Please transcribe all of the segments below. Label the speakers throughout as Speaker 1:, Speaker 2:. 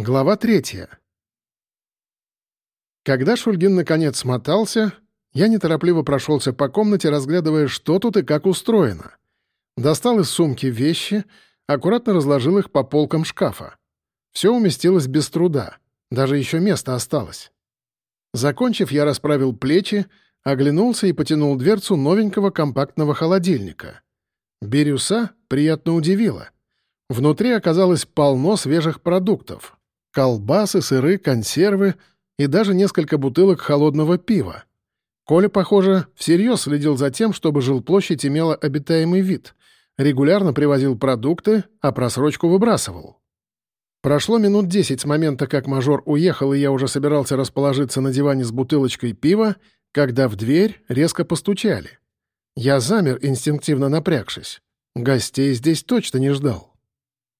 Speaker 1: Глава третья. Когда Шульгин наконец смотался, я неторопливо прошелся по комнате, разглядывая, что тут и как устроено. Достал из сумки вещи, аккуратно разложил их по полкам шкафа. Все уместилось без труда, даже еще место осталось. Закончив, я расправил плечи, оглянулся и потянул дверцу новенького компактного холодильника. Бирюса приятно удивила. Внутри оказалось полно свежих продуктов — колбасы, сыры, консервы и даже несколько бутылок холодного пива. Коля, похоже, всерьез следил за тем, чтобы жилплощадь имела обитаемый вид, регулярно привозил продукты, а просрочку выбрасывал. Прошло минут десять с момента, как мажор уехал, и я уже собирался расположиться на диване с бутылочкой пива, когда в дверь резко постучали. Я замер, инстинктивно напрягшись. Гостей здесь точно не ждал.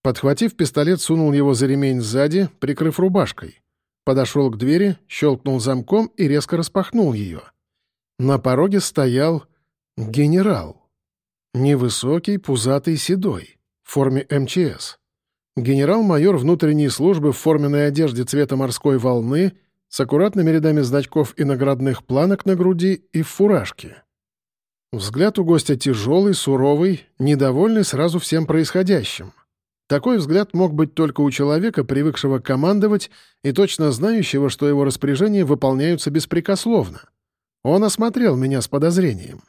Speaker 1: Подхватив пистолет, сунул его за ремень сзади, прикрыв рубашкой. Подошел к двери, щелкнул замком и резко распахнул ее. На пороге стоял генерал. Невысокий, пузатый, седой, в форме МЧС. Генерал-майор внутренней службы в форменной одежде цвета морской волны с аккуратными рядами значков и наградных планок на груди и в фуражке. Взгляд у гостя тяжелый, суровый, недовольный сразу всем происходящим. Такой взгляд мог быть только у человека, привыкшего командовать и точно знающего, что его распоряжения выполняются беспрекословно. Он осмотрел меня с подозрением.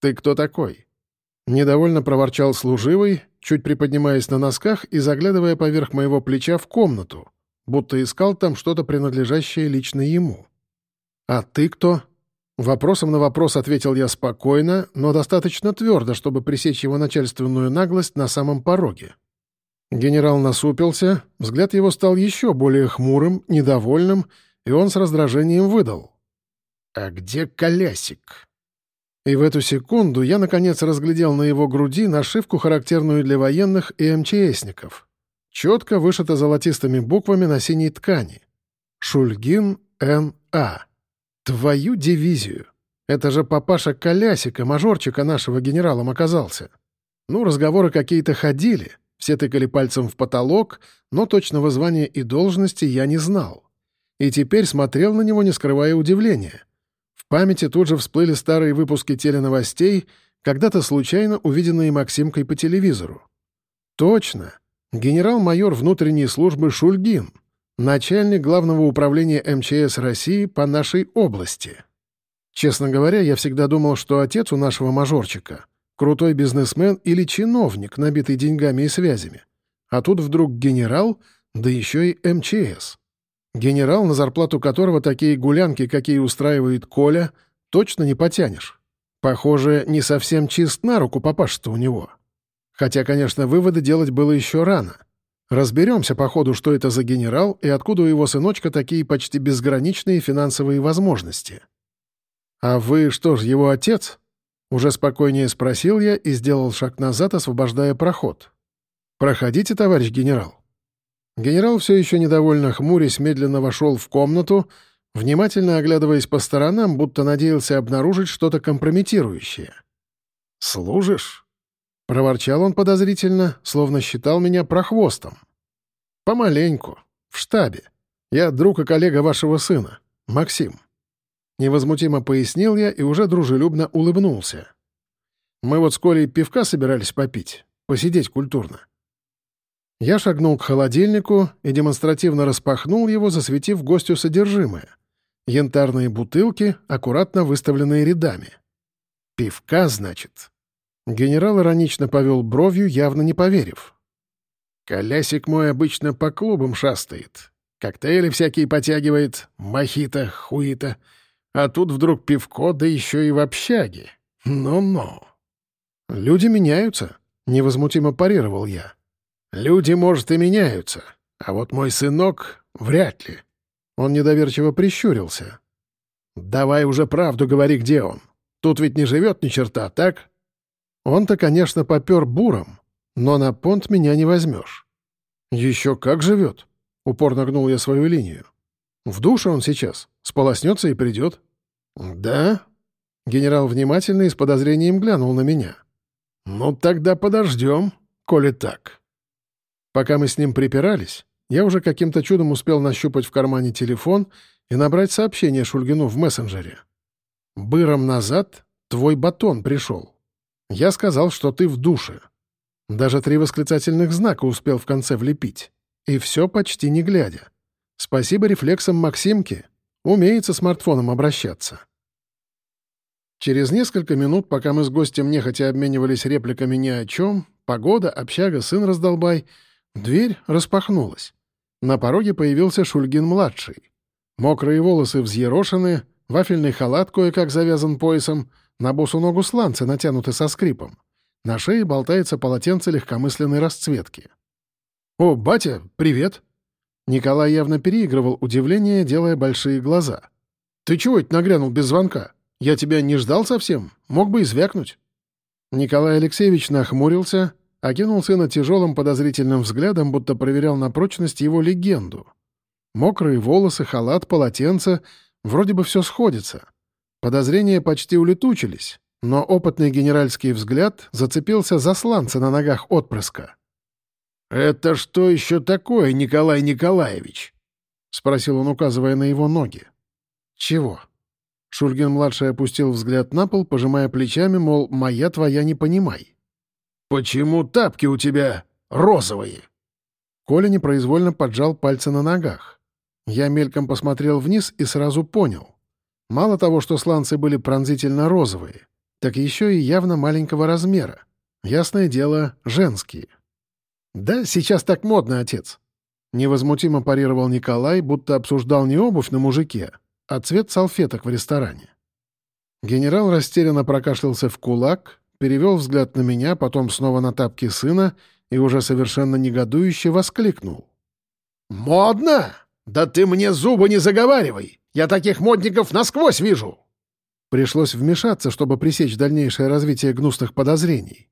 Speaker 1: «Ты кто такой?» Недовольно проворчал служивый, чуть приподнимаясь на носках и заглядывая поверх моего плеча в комнату, будто искал там что-то принадлежащее лично ему. «А ты кто?» Вопросом на вопрос ответил я спокойно, но достаточно твердо, чтобы пресечь его начальственную наглость на самом пороге. Генерал насупился, взгляд его стал еще более хмурым, недовольным, и он с раздражением выдал. «А где колясик?» И в эту секунду я, наконец, разглядел на его груди нашивку, характерную для военных и МЧСников. Четко вышито золотистыми буквами на синей ткани. «Шульгин Н.А.» Твою дивизию! Это же папаша Колясика, мажорчика нашего генералом оказался. Ну, разговоры какие-то ходили — все тыкали пальцем в потолок, но точного звания и должности я не знал. И теперь смотрел на него, не скрывая удивления. В памяти тут же всплыли старые выпуски теленовостей, когда-то случайно увиденные Максимкой по телевизору. Точно. Генерал-майор внутренней службы Шульгин, начальник главного управления МЧС России по нашей области. Честно говоря, я всегда думал, что отец у нашего мажорчика Крутой бизнесмен или чиновник, набитый деньгами и связями. А тут вдруг генерал, да еще и МЧС. Генерал, на зарплату которого такие гулянки, какие устраивает Коля, точно не потянешь. Похоже, не совсем чист на руку папаша-то у него. Хотя, конечно, выводы делать было еще рано. Разберемся по ходу, что это за генерал и откуда у его сыночка такие почти безграничные финансовые возможности. «А вы что ж, его отец?» Уже спокойнее спросил я и сделал шаг назад, освобождая проход. «Проходите, товарищ генерал». Генерал, все еще недовольно хмурясь, медленно вошел в комнату, внимательно оглядываясь по сторонам, будто надеялся обнаружить что-то компрометирующее. «Служишь?» — проворчал он подозрительно, словно считал меня прохвостом. «Помаленьку. В штабе. Я друг и коллега вашего сына, Максим». Невозмутимо пояснил я и уже дружелюбно улыбнулся. Мы вот с Колей пивка собирались попить, посидеть культурно. Я шагнул к холодильнику и демонстративно распахнул его, засветив гостю содержимое. Янтарные бутылки, аккуратно выставленные рядами. «Пивка, значит?» Генерал иронично повел бровью, явно не поверив. «Колясик мой обычно по клубам шастает. Коктейли всякие потягивает, мохито, хуито. А тут вдруг пивко, да еще и в общаге. Ну-ну. Люди меняются, — невозмутимо парировал я. Люди, может, и меняются, а вот мой сынок — вряд ли. Он недоверчиво прищурился. «Давай уже правду говори, где он. Тут ведь не живет ни черта, так?» Он-то, конечно, попер буром, но на понт меня не возьмешь. «Еще как живет», — упорно гнул я свою линию. В душе он сейчас. Сполоснется и придет. «Да?» Генерал внимательно и с подозрением глянул на меня. «Ну, тогда подождем, коли так». Пока мы с ним припирались, я уже каким-то чудом успел нащупать в кармане телефон и набрать сообщение Шульгину в мессенджере. «Быром назад твой батон пришел. Я сказал, что ты в душе. Даже три восклицательных знака успел в конце влепить. И все почти не глядя. Спасибо рефлексам Максимки. Умеет со смартфоном обращаться». Через несколько минут, пока мы с гостем нехотя обменивались репликами ни о чем, погода, общага, сын раздолбай, дверь распахнулась. На пороге появился Шульгин-младший. Мокрые волосы взъерошены, вафельный халат кое-как завязан поясом, на босу ногу сланцы натянуты со скрипом. На шее болтается полотенце легкомысленной расцветки. «О, батя, привет!» Николай явно переигрывал удивление, делая большие глаза. «Ты чего это нагрянул без звонка?» Я тебя не ждал совсем? Мог бы и звякнуть». Николай Алексеевич нахмурился, окинул сына тяжелым подозрительным взглядом, будто проверял на прочность его легенду. Мокрые волосы, халат, полотенце — вроде бы все сходится. Подозрения почти улетучились, но опытный генеральский взгляд зацепился за сланцы на ногах отпрыска. «Это что еще такое, Николай Николаевич?» — спросил он, указывая на его ноги. «Чего?» Шульгин-младший опустил взгляд на пол, пожимая плечами, мол, «моя твоя не понимай». «Почему тапки у тебя розовые?» Коля непроизвольно поджал пальцы на ногах. Я мельком посмотрел вниз и сразу понял. Мало того, что сланцы были пронзительно розовые, так еще и явно маленького размера. Ясное дело, женские. «Да, сейчас так модно, отец», — невозмутимо парировал Николай, будто обсуждал не обувь на мужике, а цвет салфеток в ресторане. Генерал растерянно прокашлялся в кулак, перевел взгляд на меня, потом снова на тапки сына и уже совершенно негодующе воскликнул. «Модно? Да ты мне зубы не заговаривай! Я таких модников насквозь вижу!» Пришлось вмешаться, чтобы пресечь дальнейшее развитие гнусных подозрений.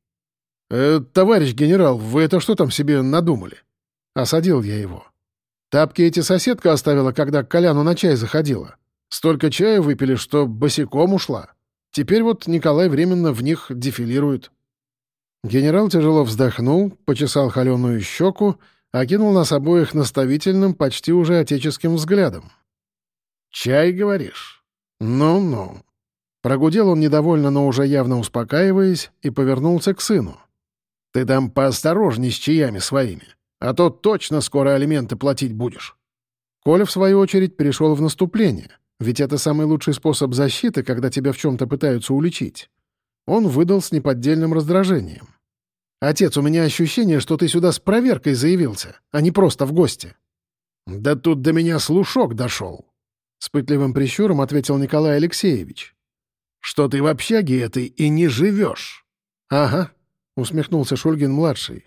Speaker 1: «Э, «Товарищ генерал, вы это что там себе надумали?» Осадил я его. «Тапки эти соседка оставила, когда к Коляну на чай заходила. Столько чая выпили, что босиком ушла. Теперь вот Николай временно в них дефилирует». Генерал тяжело вздохнул, почесал холеную щеку, окинул нас обоих наставительным, почти уже отеческим взглядом. «Чай, говоришь? Ну-ну». Прогудел он недовольно, но уже явно успокаиваясь, и повернулся к сыну. «Ты там поосторожней с чаями своими, а то точно скоро алименты платить будешь». Коля, в свою очередь, перешел в наступление. Ведь это самый лучший способ защиты, когда тебя в чем-то пытаются уличить. Он выдал с неподдельным раздражением. «Отец, у меня ощущение, что ты сюда с проверкой заявился, а не просто в гости». «Да тут до меня слушок дошел», — с пытливым прищуром ответил Николай Алексеевич. «Что ты в общаге этой и не живешь». «Ага», — усмехнулся Шульгин-младший.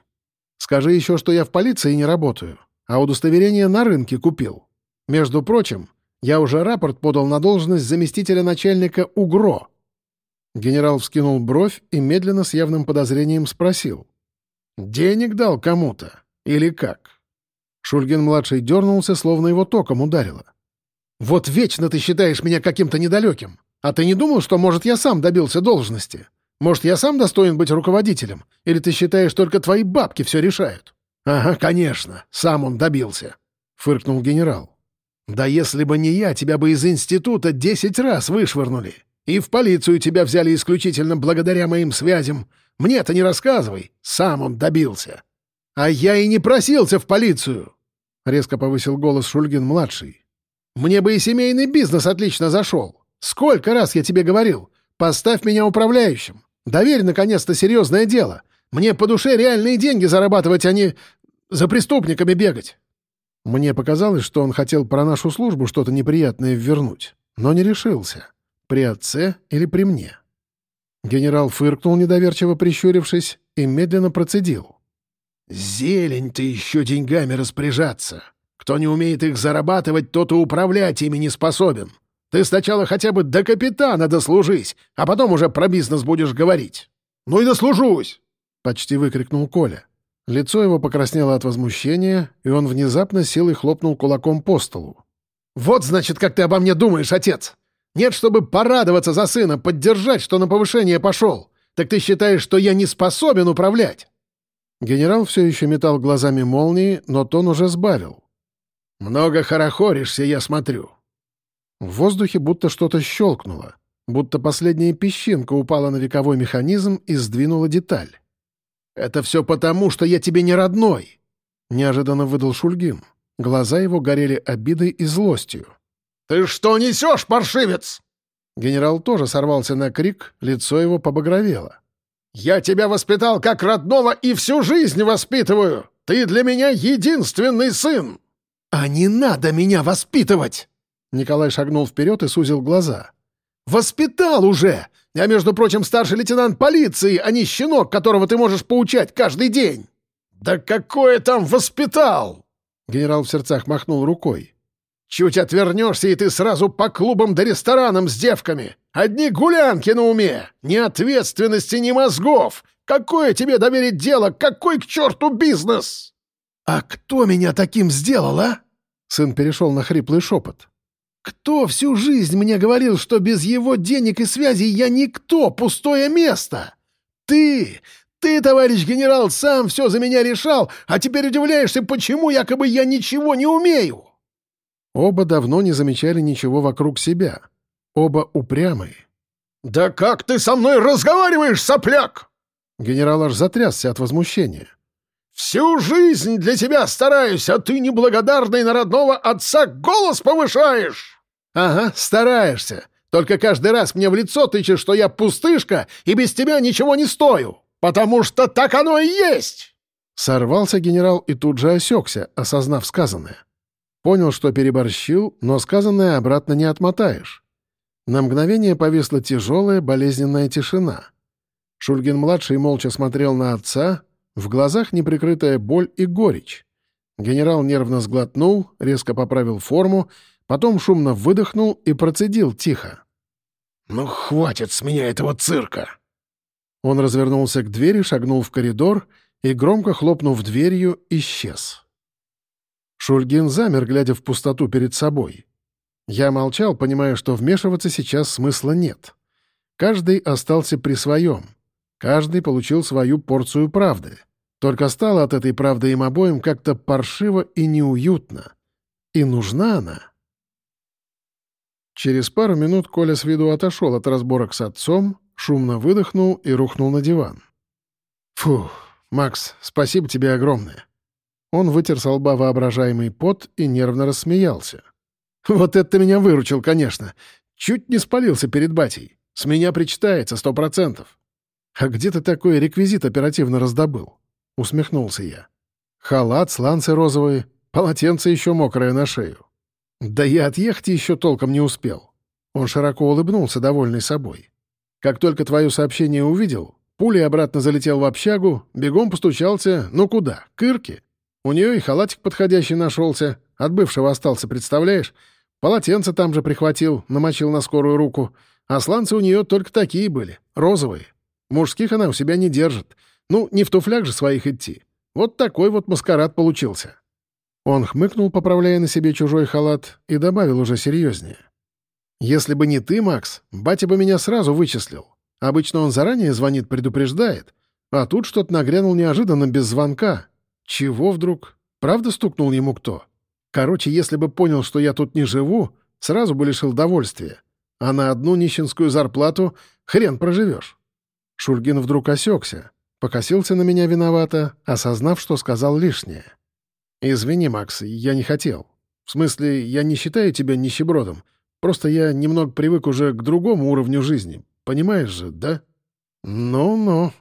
Speaker 1: «Скажи еще, что я в полиции не работаю, а удостоверение на рынке купил. Между прочим, я уже рапорт подал на должность заместителя начальника УГРО». Генерал вскинул бровь и медленно с явным подозрением спросил. «Денег дал кому-то? Или как?» Шульгин-младший дернулся, словно его током ударило. «Вот вечно ты считаешь меня каким-то недалеким. А ты не думал, что, может, я сам добился должности? Может, я сам достоин быть руководителем? Или ты считаешь, только твои бабки все решают?» «Ага, конечно, сам он добился», — фыркнул генерал. Да если бы не я, тебя бы из института десять раз вышвырнули. И в полицию тебя взяли исключительно благодаря моим связям. Мне-то не рассказывай, сам он добился. А я и не просился в полицию!» Резко повысил голос Шульгин-младший. «Мне бы и семейный бизнес отлично зашел. Сколько раз я тебе говорил? Поставь меня управляющим. Доверь, наконец-то, серьезное дело. Мне по душе реальные деньги зарабатывать, а не за преступниками бегать. Мне показалось, что он хотел про нашу службу что-то неприятное ввернуть, но не решился. При отце или при мне? Генерал фыркнул, недоверчиво прищурившись, и медленно процедил. «Зелень ты еще деньгами распоряжаться. Кто не умеет их зарабатывать, тот и управлять ими не способен. Ты сначала хотя бы до капитана дослужись, а потом уже про бизнес будешь говорить». «Ну и дослужусь!» — почти выкрикнул Коля. Лицо его покраснело от возмущения, и он внезапно сел и хлопнул кулаком по столу. «Вот, значит, как ты обо мне думаешь, отец! Нет, чтобы порадоваться за сына, поддержать, что на повышение пошел! Так ты считаешь, что я не способен управлять?» Генерал все еще метал глазами молнии, но тон уже сбавил.
Speaker 2: Много хорохоришься, я смотрю».
Speaker 1: В воздухе будто что-то щелкнуло, будто последняя песчинка упала на вековой механизм и сдвинула деталь.
Speaker 2: «Это все потому, что я тебе не родной!»
Speaker 1: — неожиданно выдал Шульгин. Глаза его горели обидой и злостью.
Speaker 2: «Ты что несешь, паршивец?»
Speaker 1: Генерал тоже сорвался на крик, лицо его побагровело.
Speaker 2: «Я тебя воспитал как родного и всю жизнь воспитываю! Ты для меня единственный сын!»
Speaker 1: «А не надо меня воспитывать!» Николай шагнул вперед и сузил глаза.
Speaker 2: «Воспитал уже! Я, между прочим, старший лейтенант полиции, а не щенок, которого ты можешь поучать каждый день!» «Да какое там воспитал!»
Speaker 1: Генерал в сердцах махнул рукой.
Speaker 2: «Чуть отвернешься, и ты сразу по клубам да ресторанам с девками. Одни гулянки на уме, ни ответственности, ни мозгов. Какое тебе доверить дело? Какой к черту бизнес?»
Speaker 1: «А кто меня таким сделал, а?» Сын перешел на хриплый шепот. «Кто всю жизнь мне говорил, что без его денег и связей я никто, пустое место? Ты! Ты, товарищ генерал, сам все за меня решал, а теперь удивляешься, почему якобы я ничего не умею!» Оба давно не замечали ничего вокруг себя. Оба упрямые.
Speaker 2: «Да как ты со мной разговариваешь, сопляк?»
Speaker 1: Генерал аж затрясся от возмущения.
Speaker 2: «Всю жизнь для тебя стараюсь, а ты неблагодарный на родного отца голос повышаешь!»
Speaker 1: «Ага, стараешься. Только каждый раз мне в лицо тычешь, что я пустышка и без тебя ничего не стою!»
Speaker 2: «Потому что так оно и есть!»
Speaker 1: Сорвался генерал и тут же осекся, осознав сказанное. Понял, что переборщил, но сказанное обратно не отмотаешь. На мгновение повисла тяжелая, болезненная тишина. Шульгин-младший молча смотрел на отца, в глазах неприкрытая боль и горечь. Генерал нервно сглотнул, резко поправил форму, потом шумно выдохнул и процедил тихо.
Speaker 2: «Ну, хватит с меня этого цирка!»
Speaker 1: Он развернулся к двери, шагнул в коридор и, громко хлопнув дверью, исчез. Шульгин замер, глядя в пустоту перед собой. Я молчал, понимая, что вмешиваться сейчас смысла нет. Каждый остался при своем. Каждый получил свою порцию правды. Только стало от этой правды им обоим как-то паршиво и неуютно. И нужна она. Через пару минут Коля с виду отошел от разборок с отцом, шумно выдохнул и рухнул на диван. «Фу, Макс, спасибо тебе огромное». Он вытер с лба воображаемый пот и нервно рассмеялся. «Вот это ты меня выручил, конечно. Чуть не спалился перед батей. С меня причитается сто процентов». «А где ты такой реквизит оперативно раздобыл?» — усмехнулся я. «Халат, сланцы розовые, полотенце еще мокрое на шею». «Да я отъехать еще толком не успел». Он широко улыбнулся, довольный собой. Как только твое сообщение увидел, пулей обратно залетел в общагу, бегом постучался, ну куда, к Ирке. У нее и халатик подходящий нашелся, от бывшего остался, представляешь? Полотенце там же прихватил, намочил на скорую руку. А сланцы у нее только такие были, розовые. Мужских она у себя не держит. Ну, не в туфлях же своих идти. Вот такой вот маскарад получился. Он хмыкнул, поправляя на себе чужой халат, и добавил уже серьезнее. Если бы не ты, Макс, батя бы меня сразу вычислил. Обычно он заранее звонит, предупреждает. А тут что-то нагрянул неожиданно без звонка. Чего вдруг? Правда стукнул ему кто? Короче, если бы понял, что я тут не живу, сразу бы лишил довольствия. А на одну нищенскую зарплату хрен проживешь. Шульгин вдруг осекся, покосился на меня виновато, осознав, что сказал лишнее. «Извини, Макс, я не хотел. В смысле, я не считаю тебя нищебродом. Просто я немного привык уже к другому уровню жизни. Понимаешь же, да? Ну-ну.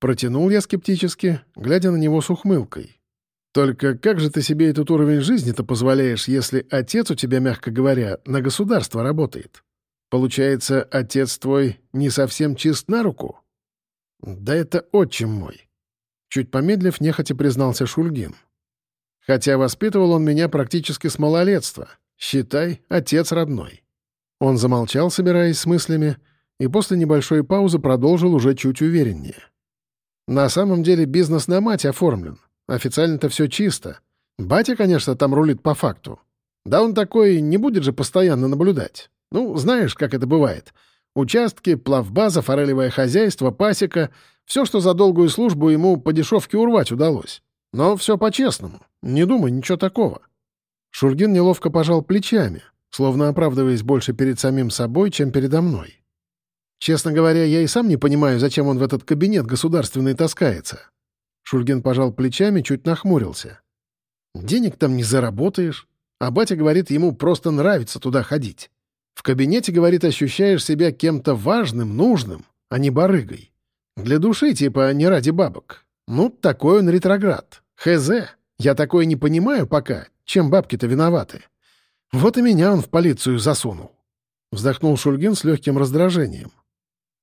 Speaker 1: Протянул я скептически, глядя на него с ухмылкой. Только как же ты себе этот уровень жизни-то позволяешь, если отец у тебя, мягко говоря, на государство работает? Получается, отец твой не совсем чист на руку? Да это отчим мой. Чуть помедлив, нехотя признался Шульгин. Хотя воспитывал он меня практически с малолетства — Считай, отец родной». Он замолчал, собираясь с мыслями, и после небольшой паузы продолжил уже чуть увереннее. «На самом деле бизнес на мать оформлен. Официально-то все чисто. Батя, конечно, там рулит по факту. Да он такой не будет же постоянно наблюдать. Ну, знаешь, как это бывает. Участки, плавбаза, форелевое хозяйство, пасека — все, что за долгую службу ему по дешевке урвать удалось. Но все по-честному. Не думай, ничего такого. Шульгин неловко пожал плечами, словно оправдываясь больше перед самим собой, чем передо мной. Честно говоря, я и сам не понимаю, зачем он в этот кабинет государственный таскается. Шульгин пожал плечами, чуть нахмурился. Денег там не заработаешь, а батя говорит, ему просто нравится туда ходить. В кабинете, говорит, ощущаешь себя кем-то важным, нужным, а не барыгой. Для души, типа, не ради бабок. Ну, такой он ретроград. Хз. Я такое не понимаю пока, чем бабки-то виноваты. Вот и меня он в полицию засунул. Вздохнул Шульгин с легким раздражением.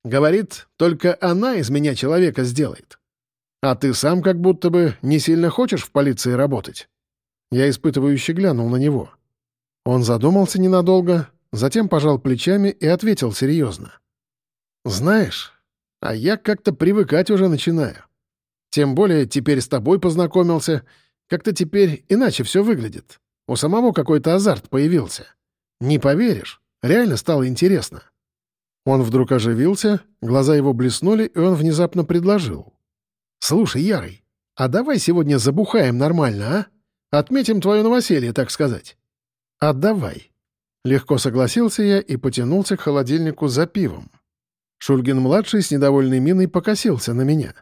Speaker 1: Говорит, только она из меня человека сделает. А ты сам как будто бы не сильно хочешь в полиции работать. Я испытывающе глянул на него. Он задумался ненадолго, затем пожал плечами и ответил серьезно. «Знаешь, а я как-то привыкать уже начинаю. Тем более теперь с тобой познакомился. Как-то теперь иначе все выглядит. У самого какой-то азарт появился. Не поверишь, реально стало интересно». Он вдруг оживился, глаза его блеснули, и он внезапно предложил. «Слушай, Ярый, а давай сегодня забухаем нормально, а?» Отметим твое новоселье, так сказать». «Отдавай». Легко согласился я и потянулся к холодильнику за пивом. Шульгин-младший с недовольной миной покосился на меня.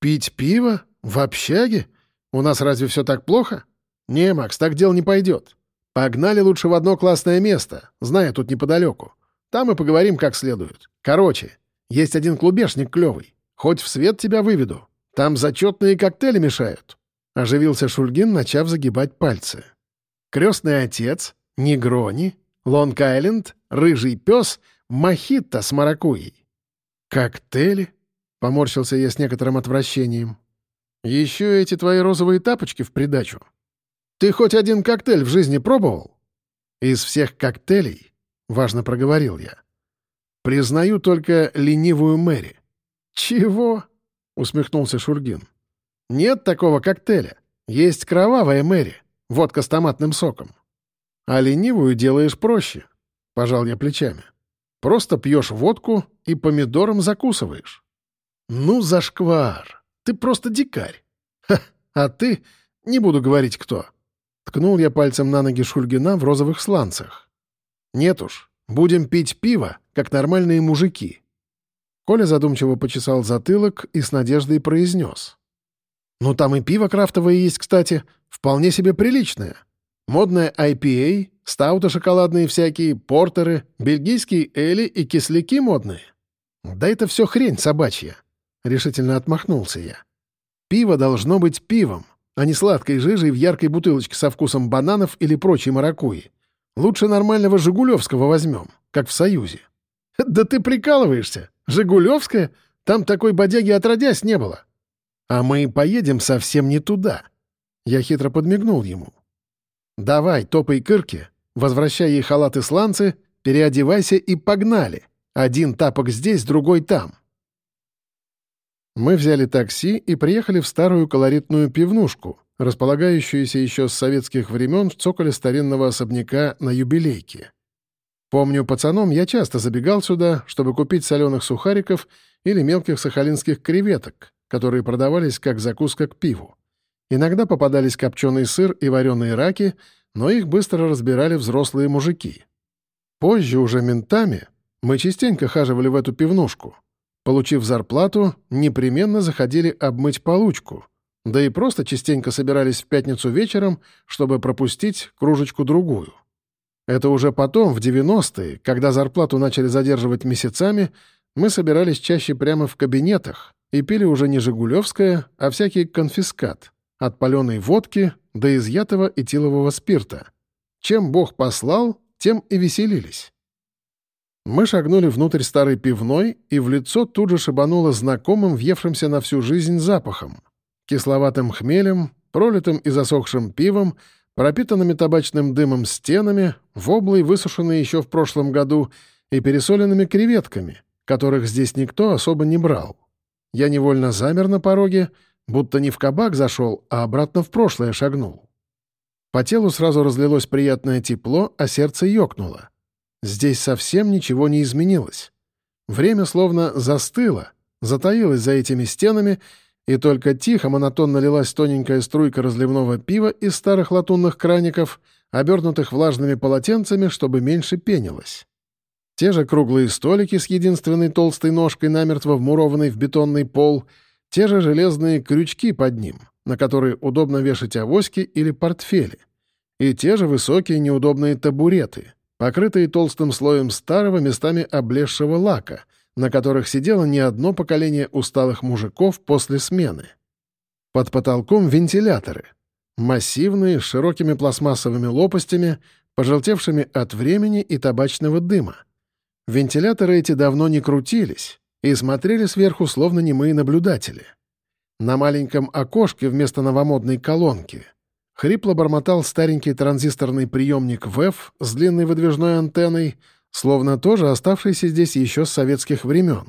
Speaker 1: «Пить пиво? В общаге? У нас разве все так плохо? Не, Макс, так дело не пойдет. Погнали лучше в одно классное место, зная тут неподалеку. Там и поговорим как следует. Короче, есть один клубешник клевый. Хоть в свет тебя выведу. Там зачетные коктейли мешают. Оживился Шульгин, начав загибать пальцы. «Крестный отец, Негрони, Лонг-Айленд, Рыжий пес, Мохито с маракуей». «Коктейли?» — поморщился я с некоторым отвращением. «Еще эти твои розовые тапочки в придачу. Ты хоть один коктейль в жизни пробовал?» «Из всех коктейлей», — важно проговорил я, — «признаю только ленивую Мэри». «Чего?» — усмехнулся Шульгин. Нет такого коктейля. Есть кровавая Мэри, водка с томатным соком. А ленивую делаешь проще, — пожал я плечами. Просто пьешь водку и помидором закусываешь. Ну, зашквар, ты просто дикарь. Ха, а ты, не буду говорить кто. Ткнул я пальцем на ноги Шульгина в розовых сланцах. Нет уж, будем пить пиво, как нормальные мужики. Коля задумчиво почесал затылок и с надеждой произнес. Ну, там и пиво крафтовое есть, кстати. Вполне себе приличное. Модное IPA, стауты шоколадные всякие, портеры, бельгийские эли и кисляки модные. Да это все хрень собачья. Решительно отмахнулся я. Пиво должно быть пивом, а не сладкой жижей в яркой бутылочке со вкусом бананов или прочей маракуйи. Лучше нормального «Жигулевского» возьмем, как в «Союзе». «Да ты прикалываешься! Жигулевская? Там такой бодяги отродясь не было. «А мы поедем совсем не туда». Я хитро подмигнул ему. «Давай, топай кырки, возвращай ей халаты сланцы, переодевайся и погнали. Один тапок здесь, другой там». Мы взяли такси и приехали в старую колоритную пивнушку, располагающуюся еще с советских времен в цоколе старинного особняка на юбилейке. Помню, пацаном я часто забегал сюда, чтобы купить соленых сухариков или мелких сахалинских креветок, которые продавались как закуска к пиву. Иногда попадались копченый сыр и вареные раки, но их быстро разбирали взрослые мужики. Позже уже ментами мы частенько хаживали в эту пивнушку. Получив зарплату, непременно заходили обмыть получку, да и просто частенько собирались в пятницу вечером, чтобы пропустить кружечку-другую. Это уже потом, в 90-е, когда зарплату начали задерживать месяцами, мы собирались чаще прямо в кабинетах, и пили уже не «Жигулевское», а всякий конфискат, от паленой водки до изъятого этилового спирта. Чем Бог послал, тем и веселились. Мы шагнули внутрь старой пивной, и в лицо тут же шибануло знакомым, въевшимся на всю жизнь запахом. Кисловатым хмелем, пролитым и засохшим пивом, пропитанными табачным дымом стенами, воблой, высушенной еще в прошлом году, и пересоленными креветками, которых здесь никто особо не брал. Я невольно замер на пороге, будто не в кабак зашел, а обратно в прошлое шагнул. По телу сразу разлилось приятное тепло, а сердце ёкнуло. Здесь совсем ничего не изменилось. Время словно застыло, затаилось за этими стенами, и только тихо монотонно лилась тоненькая струйка разливного пива из старых латунных краников, обернутых влажными полотенцами, чтобы меньше пенилось. Те же круглые столики с единственной толстой ножкой, намертво вмурованной в бетонный пол, те же железные крючки под ним, на которые удобно вешать авоськи или портфели, и те же высокие неудобные табуреты, покрытые толстым слоем старого местами облезшего лака — на которых сидело не одно поколение усталых мужиков после смены. Под потолком вентиляторы. Массивные, с широкими пластмассовыми лопастями, пожелтевшими от времени и табачного дыма. Вентиляторы эти давно не крутились и смотрели сверху словно немые наблюдатели. На маленьком окошке вместо новомодной колонки хрипло бормотал старенький транзисторный приемник ВЭФ с длинной выдвижной антенной — словно тоже оставшийся здесь еще с советских времен.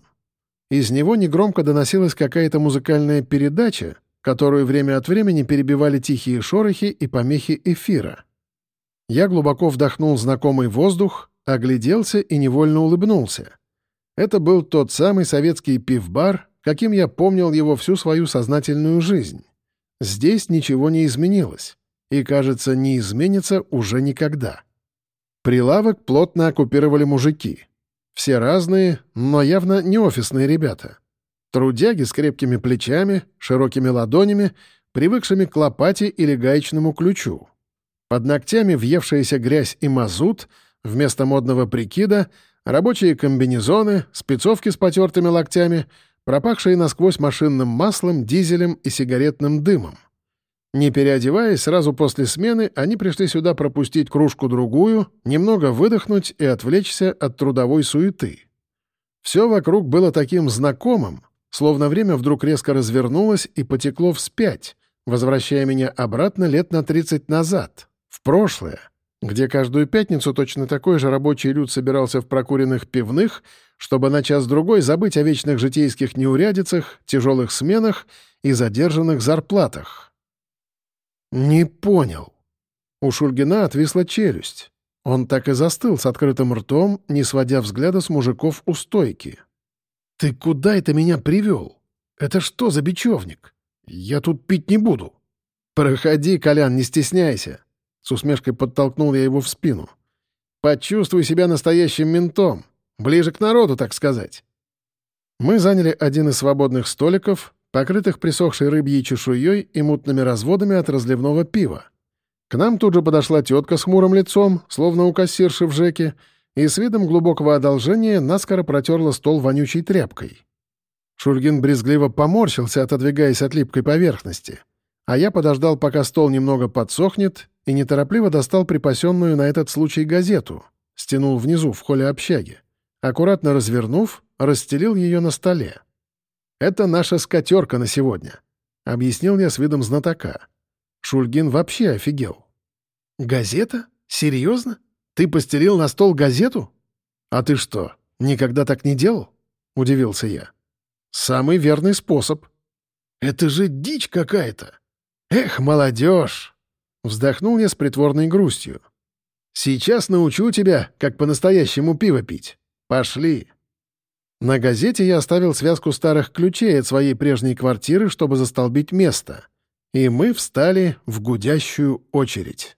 Speaker 1: Из него негромко доносилась какая-то музыкальная передача, которую время от времени перебивали тихие шорохи и помехи эфира. Я глубоко вдохнул знакомый воздух, огляделся и невольно улыбнулся. Это был тот самый советский пивбар, каким я помнил его всю свою сознательную жизнь. Здесь ничего не изменилось, и, кажется, не изменится уже никогда. Прилавок плотно оккупировали мужики. Все разные, но явно не офисные ребята. Трудяги с крепкими плечами, широкими ладонями, привыкшими к лопате или гаечному ключу. Под ногтями въевшаяся грязь и мазут, вместо модного прикида — рабочие комбинезоны, спецовки с потертыми локтями, пропахшие насквозь машинным маслом, дизелем и сигаретным дымом. Не переодеваясь, сразу после смены они пришли сюда пропустить кружку-другую, немного выдохнуть и отвлечься от трудовой суеты. Все вокруг было таким знакомым, словно время вдруг резко развернулось и потекло вспять, возвращая меня обратно лет на 30 назад, в прошлое, где каждую пятницу точно такой же рабочий люд собирался в прокуренных пивных, чтобы на час-другой забыть о вечных житейских неурядицах, тяжелых сменах и задержанных зарплатах. «Не понял». У Шульгина отвисла челюсть. Он так и застыл с открытым ртом, не сводя взгляда с мужиков у стойки. «Ты куда это меня привел? Это что за бечевник? Я тут пить не буду». «Проходи, Колян, не стесняйся», — с усмешкой подтолкнул я его в спину. «Почувствуй себя настоящим ментом. Ближе к народу, так сказать». Мы заняли один из свободных столиков, покрытых присохшей рыбьей чешуей и мутными разводами от разливного пива. К нам тут же подошла тетка с хмурым лицом, словно у кассирши в ЖЭКе, и с видом глубокого одолжения наскоро протерла стол вонючей тряпкой. Шульгин брезгливо поморщился, отодвигаясь от липкой поверхности, а я подождал, пока стол немного подсохнет, и неторопливо достал припасенную на этот случай газету, стянул внизу в холле общаги. Аккуратно развернув, расстелил ее на столе. Это наша скатерка на сегодня», — объяснил я с видом знатока. Шульгин вообще офигел. «Газета? Серьезно? Ты постелил на стол газету? А ты что, никогда так не делал?» — удивился я. «Самый верный способ». «Это же дичь какая-то! Эх, молодежь!» — вздохнул я с притворной грустью. «Сейчас научу тебя, как по-настоящему пиво пить. Пошли!» На газете я оставил связку старых ключей от своей прежней квартиры, чтобы застолбить место. И мы встали в гудящую очередь.